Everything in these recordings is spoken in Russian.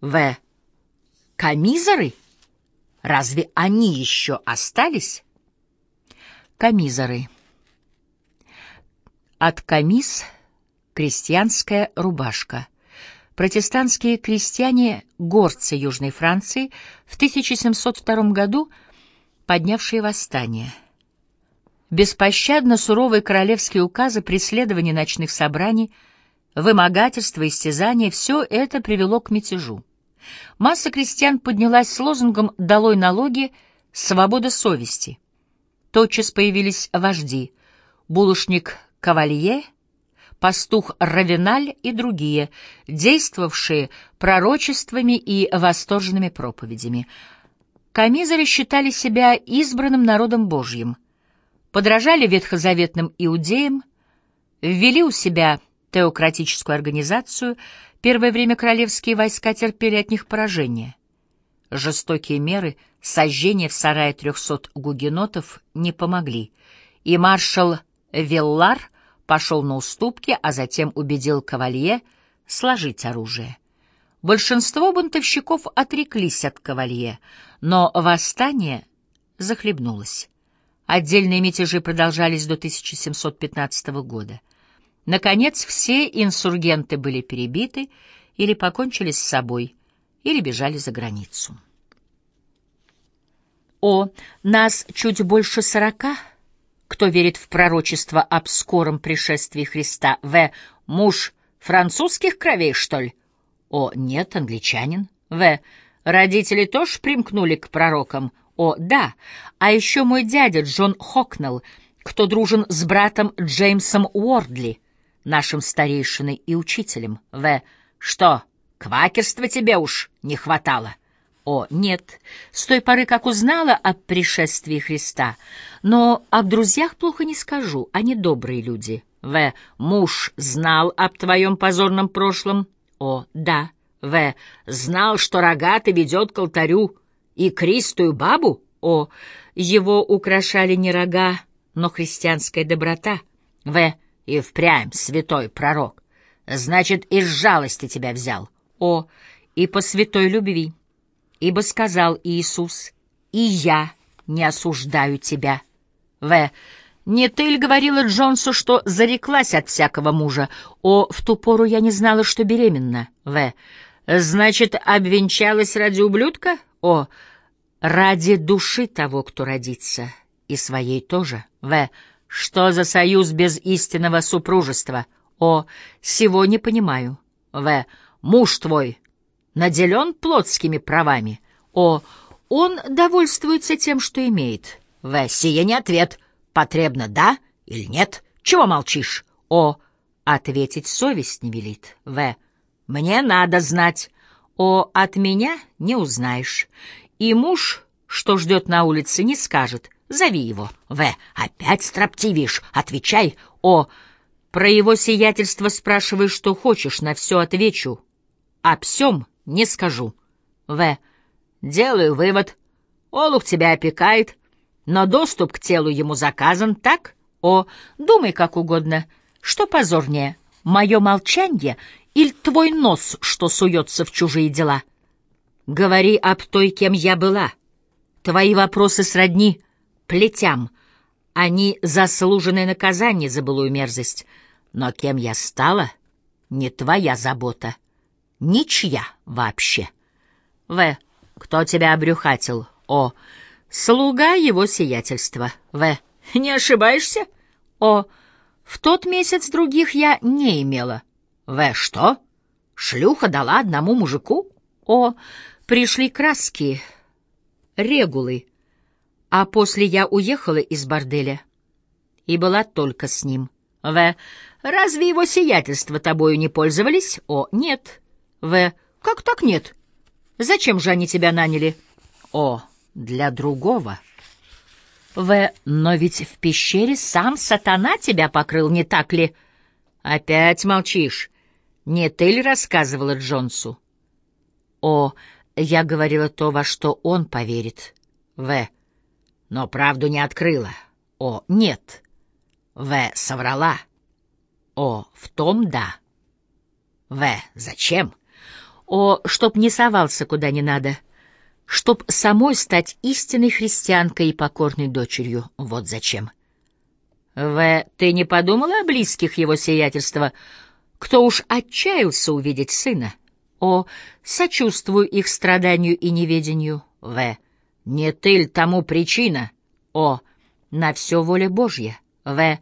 В. Камизоры? Разве они еще остались? Камизоры. От камиз — крестьянская рубашка. Протестантские крестьяне, горцы Южной Франции, в 1702 году поднявшие восстание. Беспощадно суровые королевские указы, преследование ночных собраний, вымогательство, истязание — все это привело к мятежу. Масса крестьян поднялась с лозунгом «Долой налоги! Свобода совести!». Тотчас появились вожди — булочник Кавалье, пастух Равеналь и другие, действовавшие пророчествами и восторженными проповедями. Камизеры считали себя избранным народом Божьим, подражали ветхозаветным иудеям, ввели у себя теократическую организацию, первое время королевские войска терпели от них поражение. Жестокие меры, сожжение в сарае трехсот гугенотов не помогли, и маршал Веллар пошел на уступки, а затем убедил Кавалье сложить оружие. Большинство бунтовщиков отреклись от Кавалье, но восстание захлебнулось. Отдельные мятежи продолжались до 1715 года. Наконец, все инсургенты были перебиты или покончили с собой, или бежали за границу. О, нас чуть больше сорока — кто верит в пророчество об скором пришествии Христа? В. Муж французских кровей, что ли? О. Нет, англичанин. В. Родители тоже примкнули к пророкам? О. Да. А еще мой дядя Джон Хокнелл, кто дружен с братом Джеймсом Уордли, нашим старейшиной и учителем. В. Что, квакерства тебе уж не хватало? О, нет, с той поры, как узнала о пришествии Христа. Но об друзьях плохо не скажу, они добрые люди. В. Муж знал об твоем позорном прошлом? О, да. В. Знал, что рогатый ведет к алтарю и кристую бабу? О, его украшали не рога, но христианская доброта. В. И впрямь святой пророк. Значит, из жалости тебя взял. О, и по святой любви. Ибо сказал Иисус, «И я не осуждаю тебя». В. Не ты ли говорила Джонсу, что зареклась от всякого мужа? О, в ту пору я не знала, что беременна. В. Значит, обвенчалась ради ублюдка? О, ради души того, кто родится, и своей тоже. В. Что за союз без истинного супружества? О, сего не понимаю. В. Муж твой наделен плотскими правами? О, он довольствуется тем, что имеет. В. Сие не ответ. Потребно да или нет? Чего молчишь? О, ответить совесть не велит. В. Мне надо знать. О, от меня не узнаешь. И муж, что ждет на улице, не скажет. Зови его. В. Опять строптивишь. Отвечай. О, про его сиятельство спрашивай, что хочешь, на все отвечу. О всем не скажу. В. Делаю вывод. Олух тебя опекает, но доступ к телу ему заказан, так? О, думай как угодно. Что позорнее, мое молчанье или твой нос, что суется в чужие дела? Говори об той, кем я была. Твои вопросы сродни плетям. Они заслуженное наказание за былую мерзость. Но кем я стала, не твоя забота ничья вообще. В. Кто тебя обрюхатил? О. Слуга его сиятельства. В. Не ошибаешься? О. В тот месяц других я не имела. В. Что? Шлюха дала одному мужику? О. Пришли краски, регулы. А после я уехала из борделя и была только с ним. В. Разве его сиятельство тобою не пользовались? О, нет. В. Как так нет? Зачем же они тебя наняли? О, для другого. В. Но ведь в пещере сам сатана тебя покрыл, не так ли? Опять молчишь. Не ты ли рассказывала Джонсу? О, я говорила то, во что он поверит. В. Но правду не открыла. О, нет. В. Соврала. О, в том да. В. Зачем? О, чтоб не совался куда не надо, чтоб самой стать истинной христианкой и покорной дочерью. Вот зачем. В, ты не подумала о близких его сиятельства, кто уж отчаялся увидеть сына? О, сочувствую их страданию и неведению. В, не ты ль тому причина? О, на все воля Божья. В,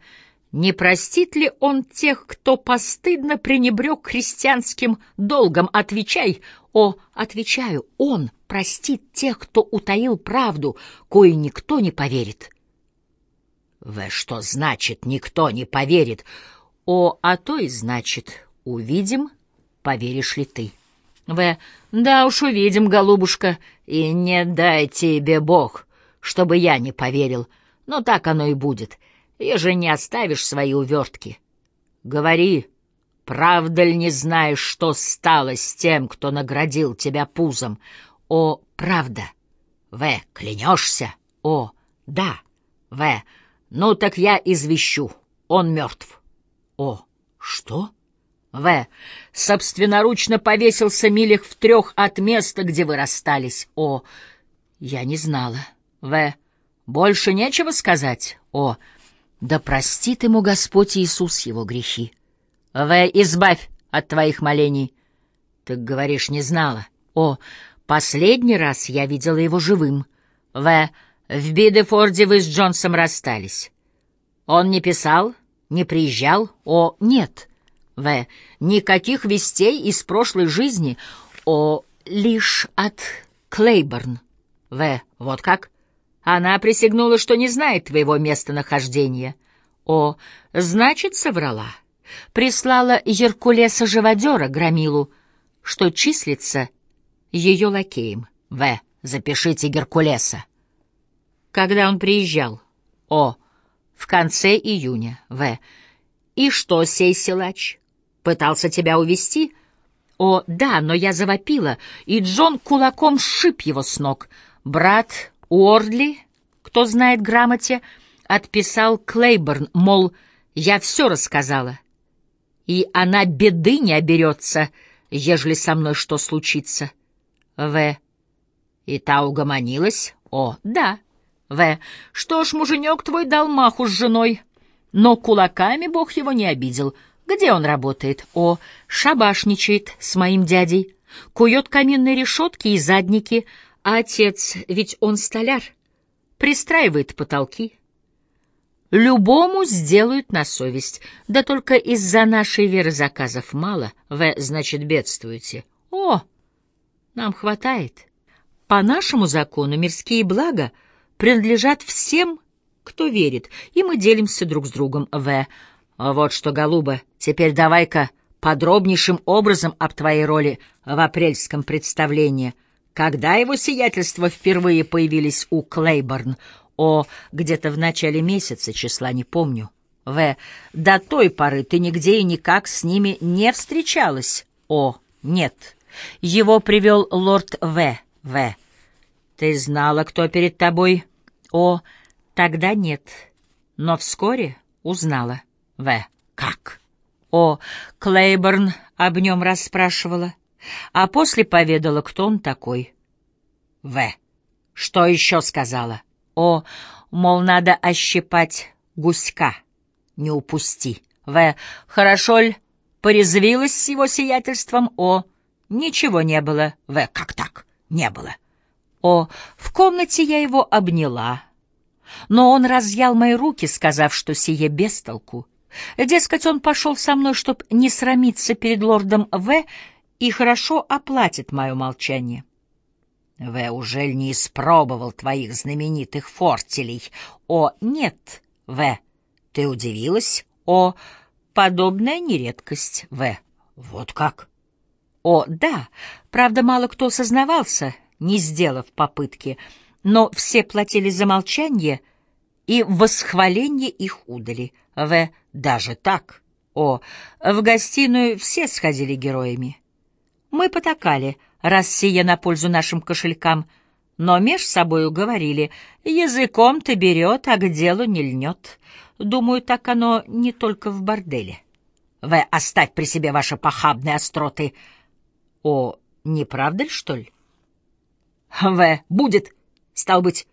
не простит ли он тех, кто постыдно пренебрег христианским долгом? Отвечай, о, отвечаю, он простит тех, кто утаил правду, кое никто не поверит. В что значит «никто не поверит»? О, а то и значит «увидим, поверишь ли ты». В. Да уж увидим, голубушка, и не дай тебе Бог, чтобы я не поверил. Но так оно и будет — еже не оставишь свои увертки. Говори, правда ли не знаешь, что стало с тем, кто наградил тебя пузом? О, правда. В, клянешься? О, да. В, ну так я извещу, он мертв. О, что? В. Собственноручно повесился милях в трех от места, где вы расстались. О. Я не знала. В. Больше нечего сказать. О. Да простит ему Господь Иисус его грехи. В, избавь от твоих молений. Ты говоришь, не знала. О, последний раз я видела его живым. В, в Бидефорде вы с Джонсом расстались. Он не писал, не приезжал. О, нет. В, никаких вестей из прошлой жизни. О, лишь от Клейборн. В, вот как? Она присягнула, что не знает твоего местонахождения. О, значит, соврала. Прислала Геркулеса-живодера Громилу, что числится ее лакеем. В. Запишите Геркулеса. Когда он приезжал? О. В конце июня. В. И что, сей силач? Пытался тебя увести? О, да, но я завопила, и Джон кулаком сшиб его с ног. Брат Уордли, кто знает грамоте, отписал Клейборн, мол, я все рассказала, и она беды не оберется, ежели со мной что случится. В. И та угомонилась? О, да. В. Что ж, муженек твой дал маху с женой, но кулаками бог его не обидел. Где он работает? О, шабашничает с моим дядей, кует каминные решетки и задники, а отец, ведь он столяр, пристраивает потолки. Любому сделают на совесть, да только из-за нашей веры заказов мало, вы, значит, бедствуете. О, нам хватает. По нашему закону мирские блага принадлежат всем, кто верит, и мы делимся друг с другом, В. Вот что, голуба, теперь давай-ка подробнейшим образом об твоей роли в апрельском представлении — когда его сиятельство впервые появились у Клейборн? О, где-то в начале месяца, числа не помню. В. До той поры ты нигде и никак с ними не встречалась. О, нет. Его привел лорд В. В. Ты знала, кто перед тобой? О, тогда нет. Но вскоре узнала. В. Как? О, Клейборн об нем расспрашивала а после поведала, кто он такой. В. Что еще сказала? О, мол, надо ощипать гуська. Не упусти. В. Хорошо ль порезвилась с его сиятельством? О, ничего не было. В. Как так? Не было. О, в комнате я его обняла. Но он разъял мои руки, сказав, что сие без толку. Дескать, он пошел со мной, чтоб не срамиться перед лордом В и хорошо оплатит мое молчание. В. уже не испробовал твоих знаменитых фортелей? О, нет, В. Ты удивилась? О, подобная нередкость, В. Вот как? О, да, правда, мало кто сознавался, не сделав попытки, но все платили за молчание и восхваление их удали. В. Даже так? О, в гостиную все сходили героями. Мы потакали, раз сие на пользу нашим кошелькам, но меж собою говорили, языком-то берет, а к делу не льнет. Думаю, так оно не только в борделе. Вы оставь при себе ваши похабные остроты. О, Не правда ли, что ли? В. Будет. Стал быть,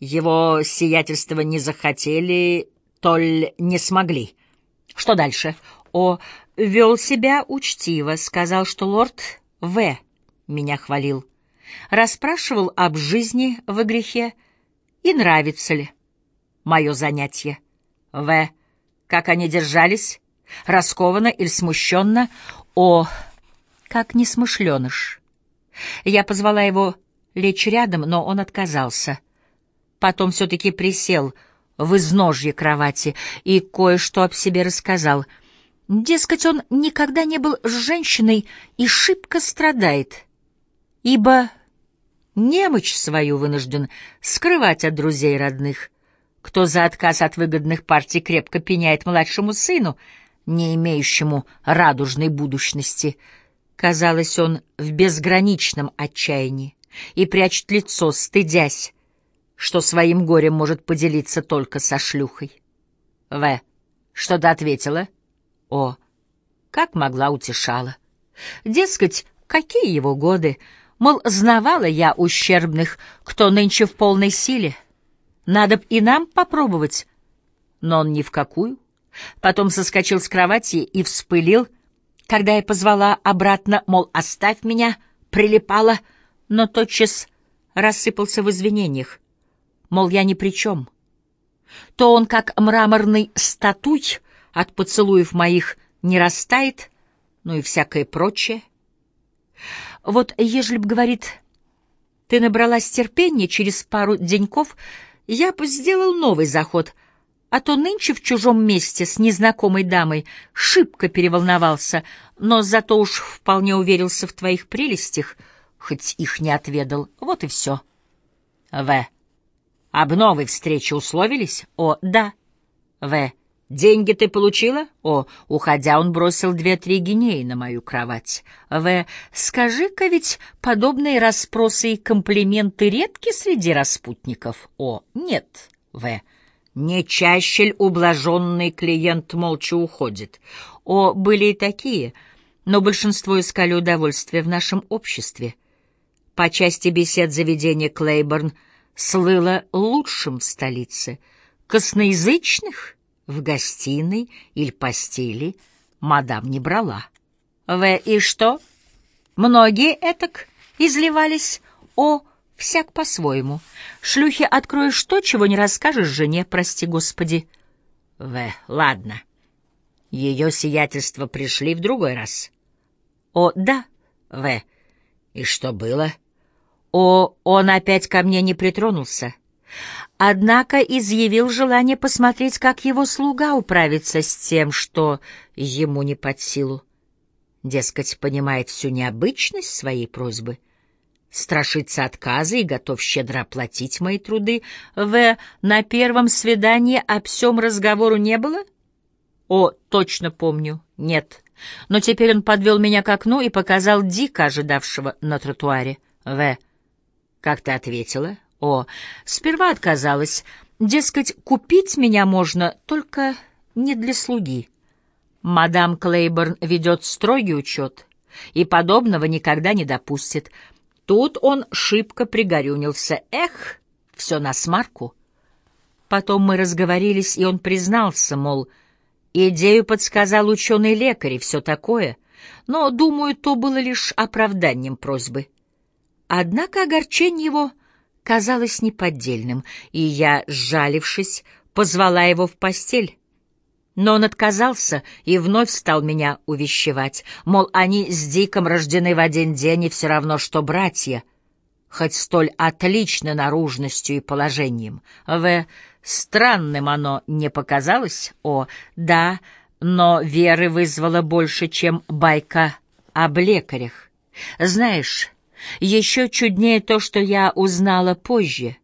его сиятельство не захотели, толь не смогли. Что дальше? О, вел себя учтиво, сказал, что лорд В. меня хвалил. Расспрашивал об жизни в грехе и нравится ли мое занятие. В. Как они держались? Раскованно или смущенно? О, как несмышленыш. Я позвала его лечь рядом, но он отказался. Потом все-таки присел в изножье кровати и кое-что об себе рассказал. Дескать, он никогда не был с женщиной и шибко страдает, ибо немощь свою вынужден скрывать от друзей родных. Кто за отказ от выгодных партий крепко пеняет младшему сыну, не имеющему радужной будущности. Казалось, он в безграничном отчаянии и прячет лицо, стыдясь, что своим горем может поделиться только со шлюхой. В. Что-то ответила? О. Как могла утешала. Дескать, какие его годы, мол, знавала я ущербных, кто нынче в полной силе. Надо б и нам попробовать. Но он ни в какую. Потом соскочил с кровати и вспылил, когда я позвала обратно, мол, оставь меня, прилипала — но тотчас рассыпался в извинениях, мол, я ни при чем. То он, как мраморный статуй, от поцелуев моих не растает, ну и всякое прочее. Вот, ежели б, говорит, ты набралась терпения, через пару деньков я бы сделал новый заход, а то нынче в чужом месте с незнакомой дамой шибко переволновался, но зато уж вполне уверился в твоих прелестях — хоть их не отведал. Вот и все. В. Об новой встрече условились? О, да. В. Деньги ты получила? О, уходя, он бросил две-три гинеи на мою кровать. В. Скажи-ка, ведь подобные расспросы и комплименты редки среди распутников? О, нет. В. Не чаще ль ублаженный клиент молча уходит? О, были и такие, но большинство искали удовольствия в нашем обществе по части бесед заведения Клейборн слыло лучшим в столице. Косноязычных в гостиной или постели мадам не брала. В и что? Многие этак изливались о всяк по-своему. Шлюхи откроешь то, чего не расскажешь жене, прости господи. В, ладно. Ее сиятельство пришли в другой раз. О, да, В. И что было? — о, он опять ко мне не притронулся. Однако изъявил желание посмотреть, как его слуга управится с тем, что ему не под силу. Дескать, понимает всю необычность своей просьбы, страшится отказа и готов щедро оплатить мои труды. В. На первом свидании о всем разговору не было? О, точно помню, нет. Но теперь он подвел меня к окну и показал Дика, ожидавшего на тротуаре. В. Как ты ответила? О, сперва отказалась. Дескать, купить меня можно, только не для слуги. Мадам Клейборн ведет строгий учет и подобного никогда не допустит. Тут он шибко пригорюнился. Эх, все на смарку. Потом мы разговорились, и он признался, мол, идею подсказал ученый-лекарь и все такое, но, думаю, то было лишь оправданием просьбы. Однако огорчение его казалось неподдельным, и я, сжалившись, позвала его в постель. Но он отказался и вновь стал меня увещевать, мол, они с Диком рождены в один день и все равно, что братья, хоть столь отлично наружностью и положением. В. Странным оно не показалось? О, да, но веры вызвало больше, чем байка об лекарях. Знаешь, еще чуднее то, что я узнала позже.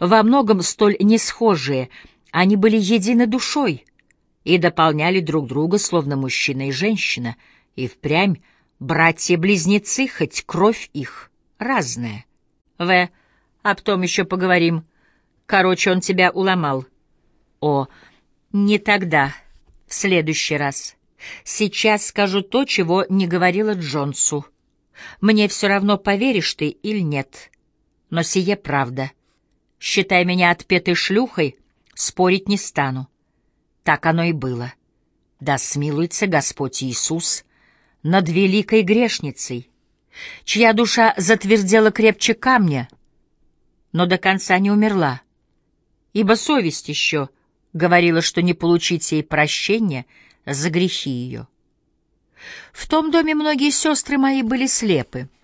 Во многом столь несхожие, они были едины душой и дополняли друг друга, словно мужчина и женщина, и впрямь братья-близнецы, хоть кровь их разная. В. Об том еще поговорим. Короче, он тебя уломал. О. Не тогда, в следующий раз. Сейчас скажу то, чего не говорила Джонсу. Мне все равно, поверишь ты или нет, но сие правда. Считай меня отпетой шлюхой, спорить не стану. Так оно и было. Да смилуется Господь Иисус над великой грешницей, чья душа затвердела крепче камня, но до конца не умерла, ибо совесть еще говорила, что не получить ей прощения за грехи ее. В том доме многие сестры мои были слепы —